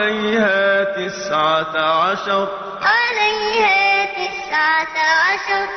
عَلَيْهَا تِسْعَةَ عَشَرَ. عَلَيْهَا تِسْعَةَ عَشَرَ.